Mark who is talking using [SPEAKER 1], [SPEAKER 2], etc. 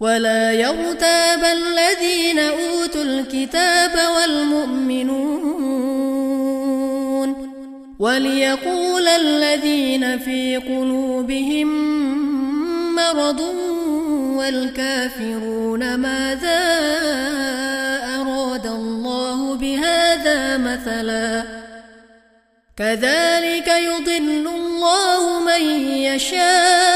[SPEAKER 1] ولا يرتاب الذين أوتوا الكتاب والمؤمنون وليقول الذين في قلوبهم مرض والكافرون ماذا أراد الله بهذا مثلا كذلك يضل الله من يشاء